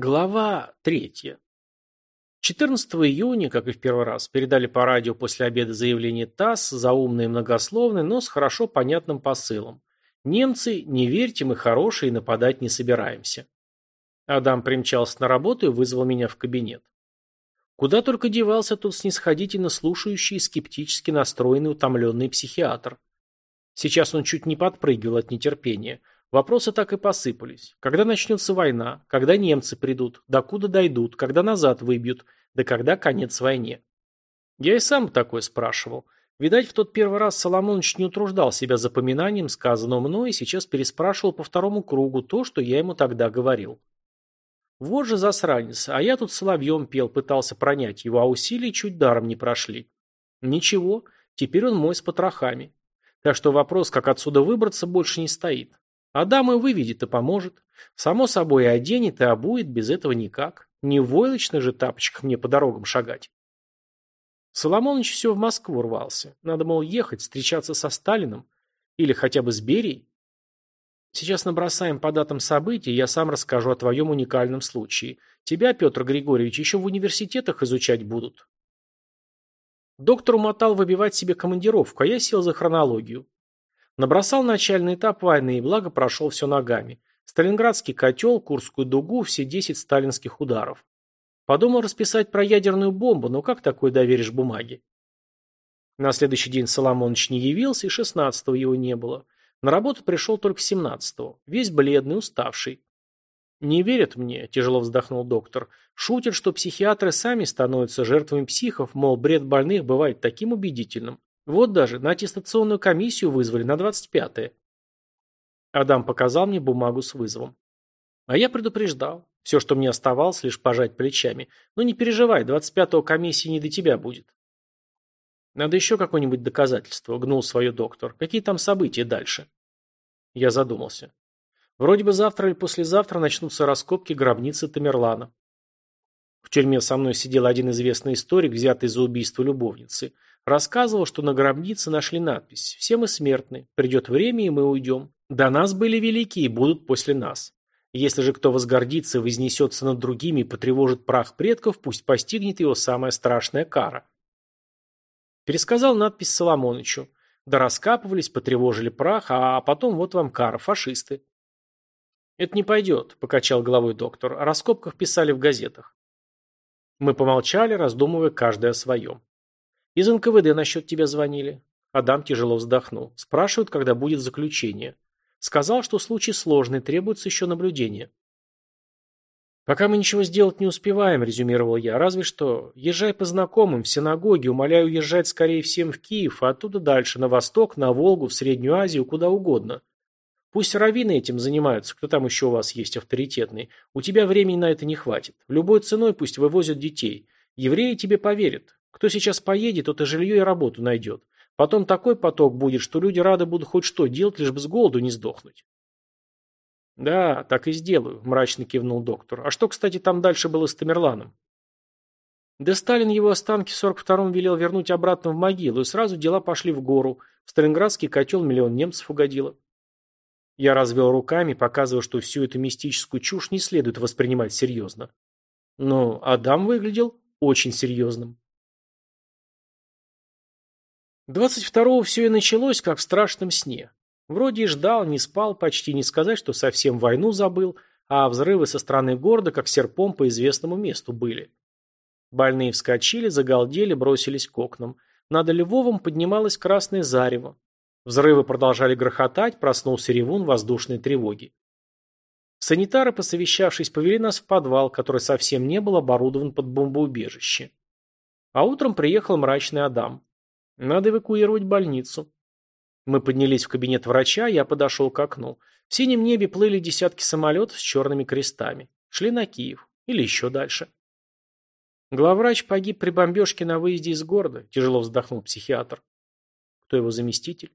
Глава третья. 14 июня, как и в первый раз, передали по радио после обеда заявление ТАСС, заумное и многословное, но с хорошо понятным посылом. Немцы, не верьте, мы хорошие и нападать не собираемся. Адам примчался на работу и вызвал меня в кабинет. Куда только девался тут снисходительно слушающий и скептически настроенный утомленный психиатр. Сейчас он чуть не подпрыгивал от нетерпения – Вопросы так и посыпались. Когда начнется война? Когда немцы придут? Докуда дойдут? Когда назад выбьют? Да когда конец войне? Я и сам такое спрашивал. Видать, в тот первый раз Соломонович не утруждал себя запоминанием сказанного мной и сейчас переспрашивал по второму кругу то, что я ему тогда говорил. Вот же засранец, а я тут соловьем пел, пытался пронять его, а усилия чуть даром не прошли. Ничего, теперь он мой с потрохами. Так что вопрос, как отсюда выбраться, больше не стоит. Адам и выведет и поможет. Само собой и оденет, и обует, без этого никак. Не в войлочных же тапочках мне по дорогам шагать. Соломоныч все в Москву рвался. Надо, мол, ехать, встречаться со Сталином. Или хотя бы с Берией. Сейчас набросаем по датам событий, я сам расскажу о твоем уникальном случае. Тебя, Петр Григорьевич, еще в университетах изучать будут. Доктор умотал выбивать себе командировку, а я сел за хронологию. Набросал начальный этап войны и благо прошел все ногами. Сталинградский котел, Курскую дугу, все 10 сталинских ударов. Подумал расписать про ядерную бомбу, но как такое доверишь бумаге? На следующий день Соломонович не явился, и 16-го его не было. На работу пришел только 17-го, весь бледный, уставший. «Не верят мне», – тяжело вздохнул доктор. «Шутят, что психиатры сами становятся жертвами психов, мол, бред больных бывает таким убедительным. Вот даже на аттестационную комиссию вызвали на 25-е. Адам показал мне бумагу с вызовом. А я предупреждал. Все, что мне оставалось, лишь пожать плечами. Но не переживай, 25-го комиссии не до тебя будет. Надо еще какое-нибудь доказательство, гнул свое доктор. Какие там события дальше? Я задумался. Вроде бы завтра или послезавтра начнутся раскопки гробницы Тамерлана. В тюрьме со мной сидел один известный историк, взятый за убийство любовницы. Рассказывал, что на гробнице нашли надпись «Все мы смертны, придет время, и мы уйдем. До нас были велики и будут после нас. Если же кто возгордится, вознесется над другими и потревожит прах предков, пусть постигнет его самая страшная кара». Пересказал надпись Соломонычу. Да раскапывались, потревожили прах, а потом вот вам кара, фашисты. «Это не пойдет», – покачал головой доктор. О раскопках писали в газетах. Мы помолчали, раздумывая каждый о своем. Из НКВД насчет тебя звонили. Адам тяжело вздохнул. Спрашивают, когда будет заключение. Сказал, что случай сложный, требуется еще наблюдение. «Пока мы ничего сделать не успеваем», – резюмировал я. «Разве что, езжай по знакомым, в синагоги, умоляю езжать скорее всем в Киев, а оттуда дальше, на восток, на Волгу, в Среднюю Азию, куда угодно. Пусть раввины этим занимаются, кто там еще у вас есть авторитетный. У тебя времени на это не хватит. Любой ценой пусть вывозят детей. Евреи тебе поверят. Кто сейчас поедет, тот и жилье, и работу найдет. Потом такой поток будет, что люди рады будут хоть что делать, лишь бы с голоду не сдохнуть. «Да, так и сделаю», – мрачно кивнул доктор. «А что, кстати, там дальше было с Тамерланом?» Да Сталин его останки в 42-м велел вернуть обратно в могилу, и сразу дела пошли в гору. В Сталинградский котел миллион немцев угодило. Я развел руками, показывая, что всю эту мистическую чушь не следует воспринимать серьезно. Но Адам выглядел очень серьезным. 22-го все и началось, как в страшном сне. Вроде и ждал, не спал, почти не сказать, что совсем войну забыл, а взрывы со стороны города, как серпом по известному месту, были. Больные вскочили, загалдели, бросились к окнам. Над Львовом поднималось красное зарево. Взрывы продолжали грохотать, проснулся ревун воздушной тревоги. Санитары, посовещавшись, повели нас в подвал, который совсем не был оборудован под бомбоубежище. А утром приехал мрачный Адам. Надо эвакуировать больницу. Мы поднялись в кабинет врача, я подошел к окну. В синем небе плыли десятки самолетов с черными крестами. Шли на Киев. Или еще дальше. Главврач погиб при бомбежке на выезде из города, тяжело вздохнул психиатр. Кто его заместитель?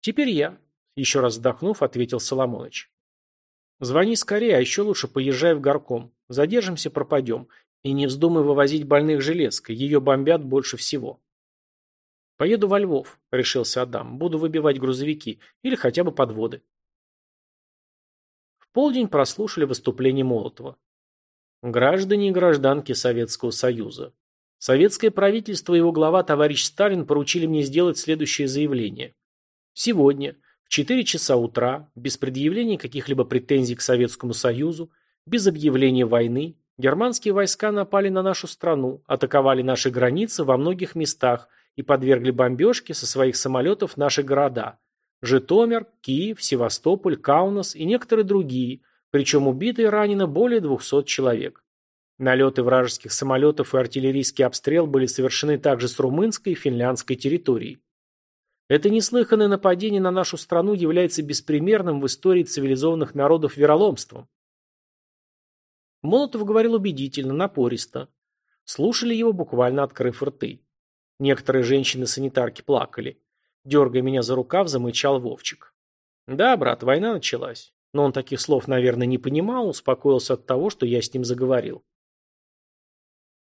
«Теперь я», – еще раз вздохнув, ответил Соломоныч. «Звони скорее, а еще лучше поезжай в горком. Задержимся, пропадем. И не вздумай вывозить больных железкой, ее бомбят больше всего». «Поеду во Львов», – решился Адам. «Буду выбивать грузовики или хотя бы подводы». В полдень прослушали выступление Молотова. Граждане и гражданки Советского Союза. Советское правительство и его глава товарищ Сталин поручили мне сделать следующее заявление. Сегодня, в 4 часа утра, без предъявления каких-либо претензий к Советскому Союзу, без объявления войны, германские войска напали на нашу страну, атаковали наши границы во многих местах и подвергли бомбежке со своих самолетов наши города – Житомир, Киев, Севастополь, Каунас и некоторые другие, причем убито и ранено более 200 человек. Налеты вражеских самолетов и артиллерийский обстрел были совершены также с румынской и финляндской территории. Это неслыханное нападение на нашу страну является беспримерным в истории цивилизованных народов вероломством. Молотов говорил убедительно, напористо. Слушали его, буквально открыв рты. Некоторые женщины-санитарки плакали. Дергая меня за рукав, замычал Вовчик. Да, брат, война началась. Но он таких слов, наверное, не понимал, успокоился от того, что я с ним заговорил.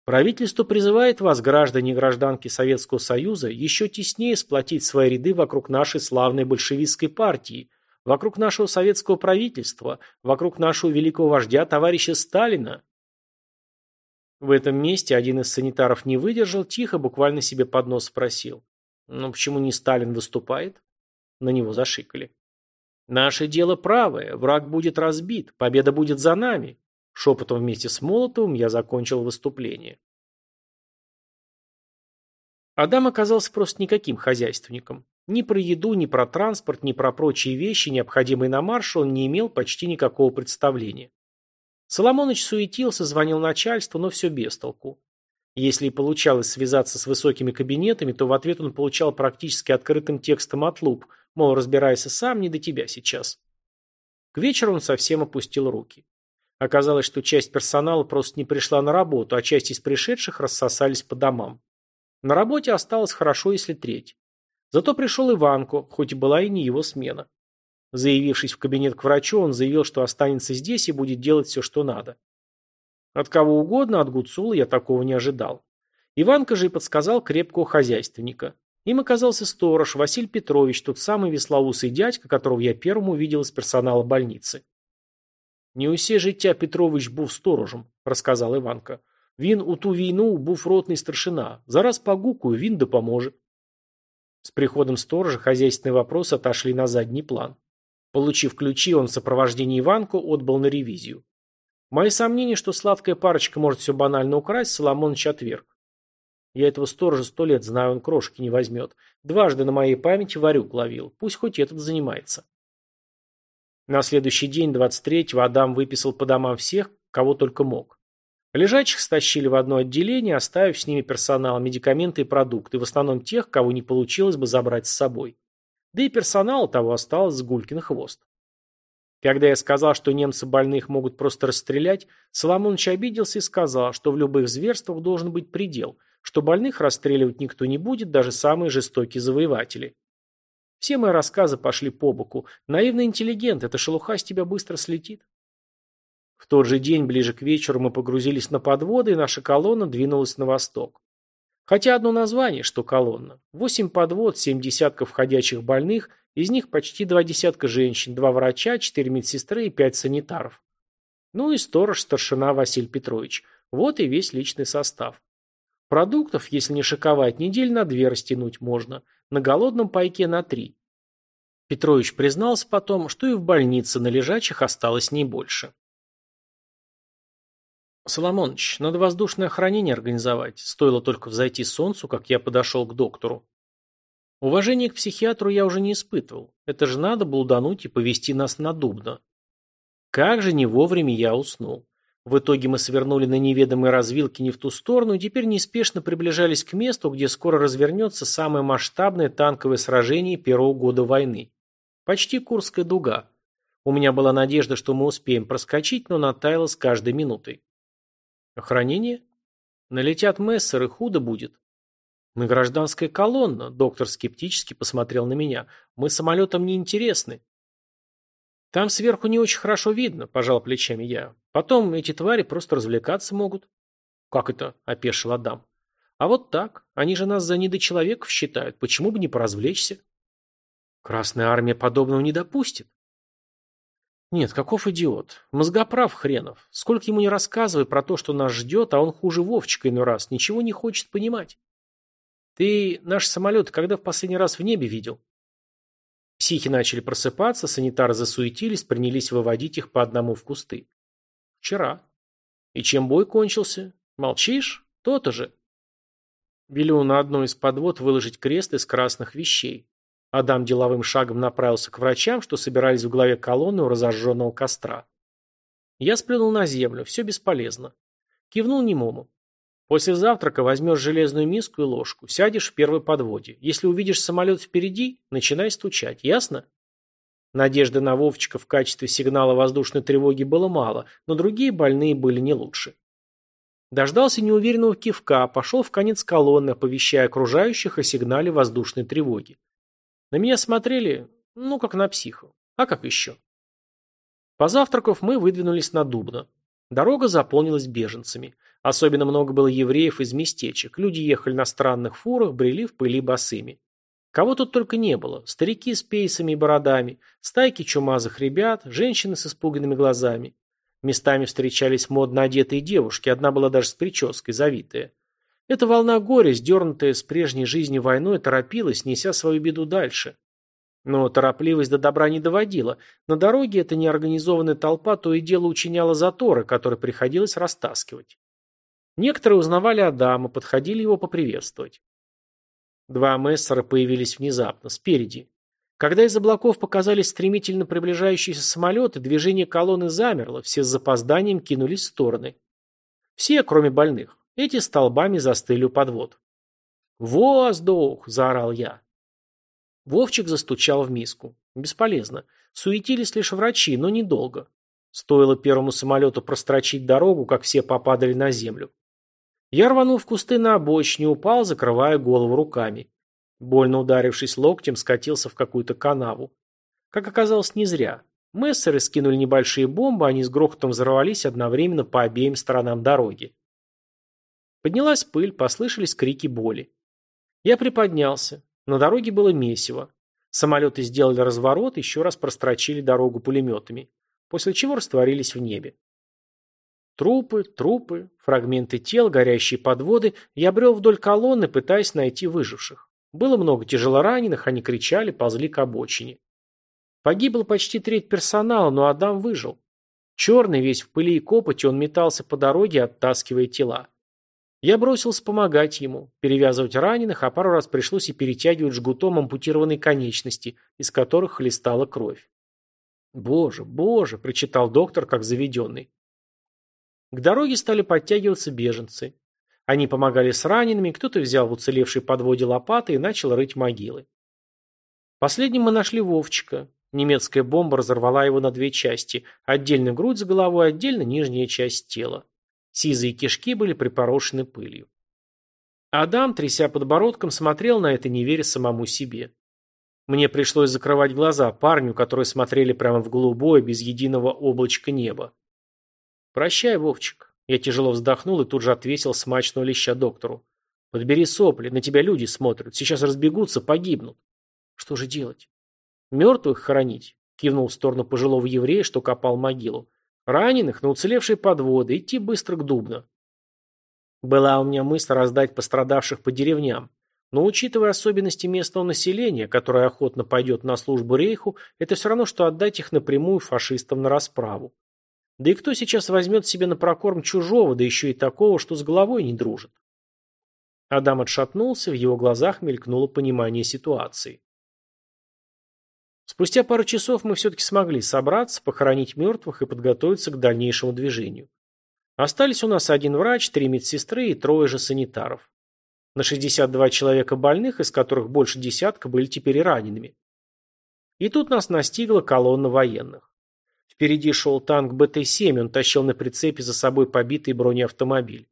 Правительство призывает вас, граждане и гражданки Советского Союза, еще теснее сплотить свои ряды вокруг нашей славной большевистской партии, вокруг нашего советского правительства, вокруг нашего великого вождя товарища Сталина. В этом месте один из санитаров не выдержал, тихо, буквально себе под нос спросил. «Ну почему не Сталин выступает?» На него зашикали. «Наше дело правое, враг будет разбит, победа будет за нами». Шепотом вместе с Молотовым я закончил выступление. Адам оказался просто никаким хозяйственником. Ни про еду, ни про транспорт, ни про прочие вещи, необходимые на марш, он не имел почти никакого представления. Соломоныч суетился, звонил начальству, но все без толку. Если и получалось связаться с высокими кабинетами, то в ответ он получал практически открытым текстом от луп – Мол, разбирайся сам, не до тебя сейчас. К вечеру он совсем опустил руки. Оказалось, что часть персонала просто не пришла на работу, а часть из пришедших рассосались по домам. На работе осталось хорошо, если треть. Зато пришел Иванко, хоть и была и не его смена. Заявившись в кабинет к врачу, он заявил, что останется здесь и будет делать все, что надо. От кого угодно, от Гуцула я такого не ожидал. Иванка же и подсказал крепкого хозяйственника. Им оказался сторож Василий Петрович, тот самый веслоусый дядька, которого я первым увидел из персонала больницы. «Не усе життя Петрович був сторожем», – рассказал Иванка. «Він у ту війну був ротный старшина. Зараз погукаю, він допоможе». С приходом сторожа хозяйственные вопросы отошли на задний план. Получив ключи, он в сопровождении Иванку отбыл на ревизию. Мои сомнения, что сладкая парочка может все банально украсть, Соломоныч отверг. Я этого сторожа сто лет знаю, он крошки не возьмет. Дважды на моей памяти варюк ловил. Пусть хоть этот занимается. На следующий день, 23-го, Адам выписал по домам всех, кого только мог. Лежачих стащили в одно отделение, оставив с ними персонал, медикаменты и продукты, в основном тех, кого не получилось бы забрать с собой. Да и персонал того осталось с Гулькин хвост. Когда я сказал, что немцы больных могут просто расстрелять, Соломонович обиделся и сказал, что в любых зверствах должен быть предел – что больных расстреливать никто не будет, даже самые жестокие завоеватели. Все мои рассказы пошли по боку. Наивный интеллигент, эта шелуха с тебя быстро слетит. В тот же день, ближе к вечеру, мы погрузились на подводы, и наша колонна двинулась на восток. Хотя одно название, что колонна. Восемь подвод, семь десятков входящих больных, из них почти два десятка женщин, два врача, четыре медсестры и пять санитаров. Ну и сторож-старшина Василий Петрович. Вот и весь личный состав. Продуктов, если не шиковать, недель на две растянуть можно, на голодном пайке на три. Петрович признался потом, что и в больнице на лежачих осталось не больше. Соломоныч, надо воздушное охранение организовать. Стоило только взойти солнцу, как я подошел к доктору. Уважение к психиатру я уже не испытывал. Это же надо блудануть и повести нас на Дубно. Как же не вовремя я уснул. В итоге мы свернули на неведомой развилке не в ту сторону и теперь неспешно приближались к месту, где скоро развернется самое масштабное танковое сражение первого года войны. Почти Курская дуга. У меня была надежда, что мы успеем проскочить, но натаяло с каждой минутой. Охранение? Налетят мессеры, худо будет. Мы гражданская колонна, доктор скептически посмотрел на меня. Мы самолетом не интересны. Там сверху не очень хорошо видно, пожал плечами я. Потом эти твари просто развлекаться могут. Как это? Опешил Адам. А вот так. Они же нас за недочеловеков считают. Почему бы не поразвлечься? Красная армия подобного не допустит. Нет, каков идиот. Мозгоправ хренов. Сколько ему не рассказывай про то, что нас ждет, а он хуже Вовчика иной раз, ничего не хочет понимать. Ты наш самолет когда в последний раз в небе видел? Психи начали просыпаться, санитары засуетились, принялись выводить их по одному в кусты. Вчера. И чем бой кончился? Молчишь? То-то же. Велю на одной из подвод выложить крест из красных вещей. Адам деловым шагом направился к врачам, что собирались в главе колонны у разожженного костра. Я сплюнул на землю, все бесполезно. Кивнул немому. После завтрака возьмешь железную миску и ложку, сядешь в первой подводе. Если увидишь самолет впереди, начинай стучать, ясно? Надежды на Вовчика в качестве сигнала воздушной тревоги было мало, но другие больные были не лучше. Дождался неуверенного кивка, пошел в конец колонны, оповещая окружающих о сигнале воздушной тревоги. На меня смотрели, ну, как на психу. А как еще? Позавтракав, мы выдвинулись на Дубно. Дорога заполнилась беженцами. Особенно много было евреев из местечек. Люди ехали на странных фурах, брели в пыли босыми. Кого тут только не было. Старики с пейсами и бородами, стайки чумазых ребят, женщины с испуганными глазами. Местами встречались модно одетые девушки, одна была даже с прической, завитая. Эта волна горя, сдернутая с прежней жизни войной, торопилась, неся свою беду дальше. Но торопливость до добра не доводила. На дороге эта неорганизованная толпа то и дело учиняла заторы, которые приходилось растаскивать. Некоторые узнавали Адама, подходили его поприветствовать. Два мессера появились внезапно, спереди. Когда из облаков показались стремительно приближающиеся самолеты, движение колонны замерло, все с запозданием кинулись в стороны. Все, кроме больных. Эти столбами застыли у подвод. «Воздух!» – заорал я. Вовчик застучал в миску. Бесполезно. Суетились лишь врачи, но недолго. Стоило первому самолету прострочить дорогу, как все попадали на землю. Я рванул в кусты на обочине, упал, закрывая голову руками. Больно ударившись локтем, скатился в какую-то канаву. Как оказалось, не зря. Мессеры скинули небольшие бомбы, они с грохотом взорвались одновременно по обеим сторонам дороги. Поднялась пыль, послышались крики боли. Я приподнялся. На дороге было месиво. Самолеты сделали разворот, еще раз прострочили дорогу пулеметами, после чего растворились в небе. Трупы, трупы, фрагменты тел, горящие подводы, я брел вдоль колонны, пытаясь найти выживших. Было много тяжелораненых, они кричали, ползли к обочине. Погибло почти треть персонала, но Адам выжил. Черный, весь в пыли и копоти, он метался по дороге, оттаскивая тела. Я бросился помогать ему, перевязывать раненых, а пару раз пришлось и перетягивать жгутом ампутированные конечности, из которых хлестала кровь. «Боже, боже!» – прочитал доктор, как заведенный. К дороге стали подтягиваться беженцы. Они помогали с ранеными, кто-то взял в уцелевшей подводе лопаты и начал рыть могилы. Последним мы нашли Вовчика. Немецкая бомба разорвала его на две части, отдельно грудь с головой, отдельно нижняя часть тела. Сизые кишки были припорошены пылью. Адам, тряся подбородком, смотрел на это, не веря самому себе. Мне пришлось закрывать глаза парню, которые смотрели прямо в голубое, без единого облачка неба. «Прощай, Вовчик». Я тяжело вздохнул и тут же отвесил смачного леща доктору. «Подбери сопли, на тебя люди смотрят. Сейчас разбегутся, погибнут». «Что же делать?» «Мертвых хоронить», — кивнул в сторону пожилого еврея, что копал могилу. Раненых на уцелевшие подводы, идти быстро к Дубно. Была у меня мысль раздать пострадавших по деревням, но учитывая особенности местного населения, которое охотно пойдет на службу рейху, это все равно, что отдать их напрямую фашистам на расправу. Да и кто сейчас возьмет себе на прокорм чужого, да еще и такого, что с головой не дружит? Адам отшатнулся, в его глазах мелькнуло понимание ситуации. Спустя пару часов мы все-таки смогли собраться, похоронить мертвых и подготовиться к дальнейшему движению. Остались у нас один врач, три медсестры и трое же санитаров. На 62 человека больных, из которых больше десятка были теперь ранеными. И тут нас настигла колонна военных. Впереди шел танк БТ-7, он тащил на прицепе за собой побитый бронеавтомобиль.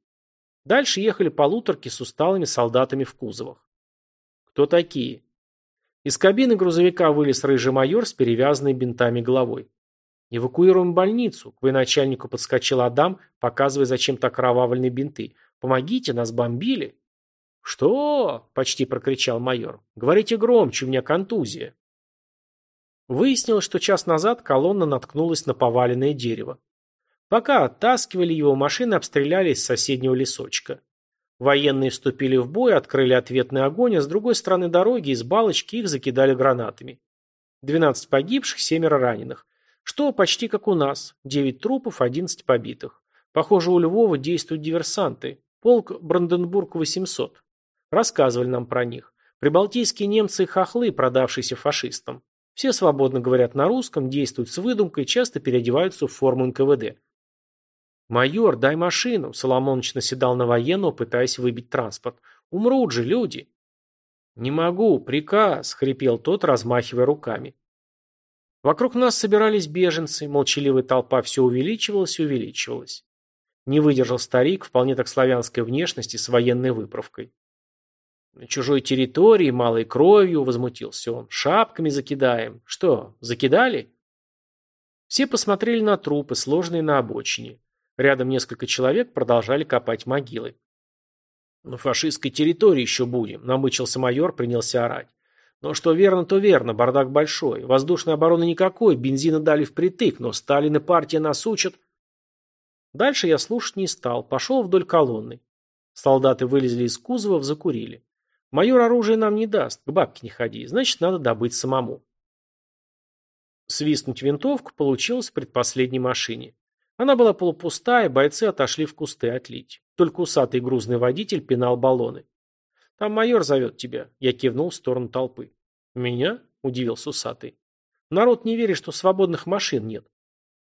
Дальше ехали полуторки с усталыми солдатами в кузовах. Кто такие? Из кабины грузовика вылез рыжий майор с перевязанной бинтами головой. «Эвакуируем больницу», — к военачальнику подскочил Адам, показывая зачем-то окровавленные бинты. «Помогите, нас бомбили». «Что?» — почти прокричал майор. «Говорите громче, у меня контузия». Выяснилось, что час назад колонна наткнулась на поваленное дерево. Пока оттаскивали его, машины обстрелялись с соседнего лесочка. Военные вступили в бой, открыли ответный огонь, а с другой стороны дороги из балочки их закидали гранатами. 12 погибших, семеро раненых. Что почти как у нас. 9 трупов, 11 побитых. Похоже, у Львова действуют диверсанты. Полк Бранденбург-800. Рассказывали нам про них. Прибалтийские немцы хохлы, продавшиеся фашистам. Все свободно говорят на русском, действуют с выдумкой, часто переодеваются в форму НКВД. «Майор, дай машину!» Соломоныч наседал на военного, пытаясь выбить транспорт. «Умрут же люди!» «Не могу, приказ!» — хрипел тот, размахивая руками. Вокруг нас собирались беженцы, молчаливая толпа все увеличивалась и увеличивалась. Не выдержал старик, вполне так славянской внешности, с военной выправкой. На чужой территории, малой кровью, возмутился он. Шапками закидаем. Что, закидали? Все посмотрели на трупы, сложенные на обочине. Рядом несколько человек продолжали копать могилы. «На фашистской территории еще будем», — намычился майор, принялся орать. «Но что верно, то верно, бардак большой. Воздушной обороны никакой, бензина дали впритык, но Сталин и партия нас учат...» Дальше я слушать не стал, пошел вдоль колонны. Солдаты вылезли из кузова, закурили. Майор оружие нам не даст, к бабке не ходи, значит, надо добыть самому. Свистнуть винтовку получилось в предпоследней машине. Она была полупустая, бойцы отошли в кусты отлить. Только усатый грузный водитель пинал баллоны. «Там майор зовет тебя», — я кивнул в сторону толпы. «Меня?» — удивился усатый. «Народ не верит, что свободных машин нет».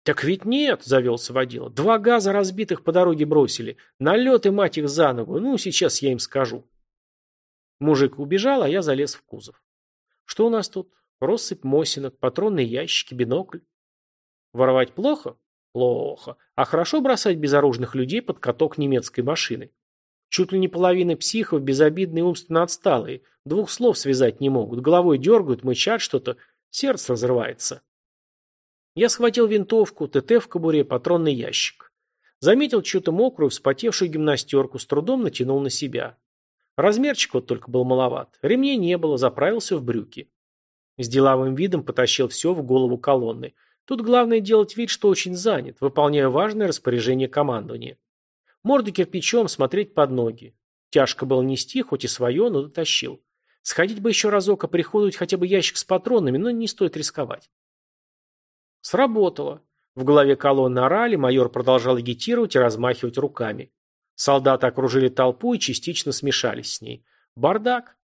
«Так ведь нет», — завелся водила. «Два газа разбитых по дороге бросили. Налеты, мать их, за ногу. Ну, сейчас я им скажу». Мужик убежал, а я залез в кузов. Что у нас тут? Россыпь мосинок, патронные ящики, бинокль. Воровать плохо? Плохо. А хорошо бросать безоружных людей под каток немецкой машины. Чуть ли не половина психов безобидные умственно отсталые. Двух слов связать не могут. Головой дергают, мычат что-то. Сердце разрывается. Я схватил винтовку, ТТ в кобуре, патронный ящик. Заметил чью-то мокрую, вспотевшую гимнастерку, с трудом натянул на себя. Размерчик вот только был маловат. Ремней не было, заправился в брюки. С деловым видом потащил все в голову колонны. Тут главное делать вид, что очень занят, выполняя важное распоряжение командования. Морду кирпичом, смотреть под ноги. Тяжко было нести, хоть и свое, но дотащил. Сходить бы еще разок, а приходовать хотя бы ящик с патронами, но не стоит рисковать. Сработало. В голове колонны орали, майор продолжал агитировать и размахивать руками. Солдаты окружили толпу и частично смешались с ней. Бардак.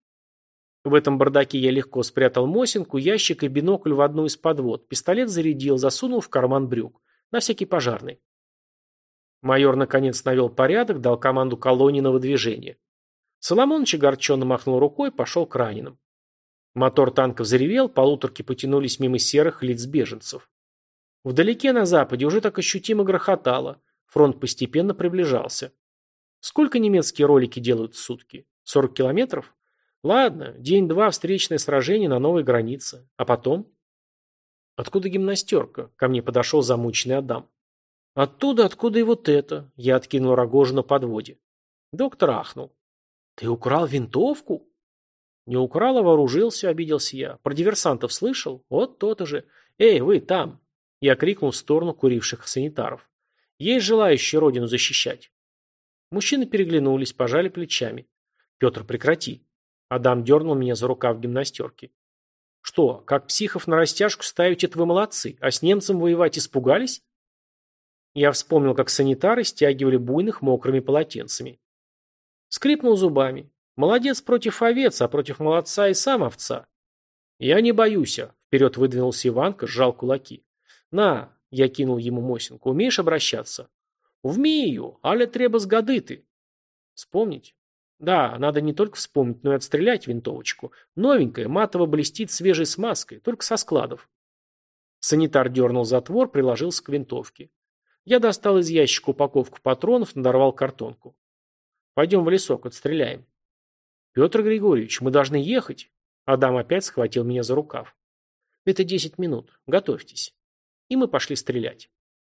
В этом бардаке я легко спрятал Мосинку, ящик и бинокль в одну из подвод, пистолет зарядил, засунул в карман брюк. На всякий пожарный. Майор наконец навел порядок, дал команду колонии на выдвижение. Соломоныч огорченно махнул рукой, пошел к раненым. Мотор танка взревел, полуторки потянулись мимо серых лиц беженцев. Вдалеке на западе уже так ощутимо грохотало. Фронт постепенно приближался. Сколько немецкие ролики делают в сутки? 40 километров? Ладно, день-два встречное сражение на новой границе. А потом? Откуда гимнастерка? Ко мне подошел замученный Адам. Оттуда, откуда и вот это. Я откинул рогожу на подводе. Доктор ахнул. Ты украл винтовку? Не украл, а вооружился, обиделся я. Про диверсантов слышал? Вот то-то же. Эй, вы там! Я крикнул в сторону куривших санитаров. Есть желающие родину защищать? Мужчины переглянулись, пожали плечами. «Петр, прекрати!» Адам дернул меня за рукав гимнастерки. «Что, как психов на растяжку ставить это вы молодцы, а с немцем воевать испугались?» Я вспомнил, как санитары стягивали буйных мокрыми полотенцами. Скрипнул зубами. «Молодец против овец, а против молодца и сам овца». «Я не боюсь», — вперед выдвинулся Иванка, сжал кулаки. «На», — я кинул ему Мосинку, — «умеешь обращаться?» Вмію, але треба згадити. Вспомнить? Да, надо не только вспомнить, но и отстрелять винтовочку. Новенькая, матово блестит свежей смазкой, только со складов. Санитар дернул затвор, приложился к винтовке. Я достал из ящика упаковку патронов, надорвал картонку. Пойдем в лесок, отстреляем. Петр Григорьевич, мы должны ехать. Адам опять схватил меня за рукав. Это десять минут. Готовьтесь. И мы пошли стрелять.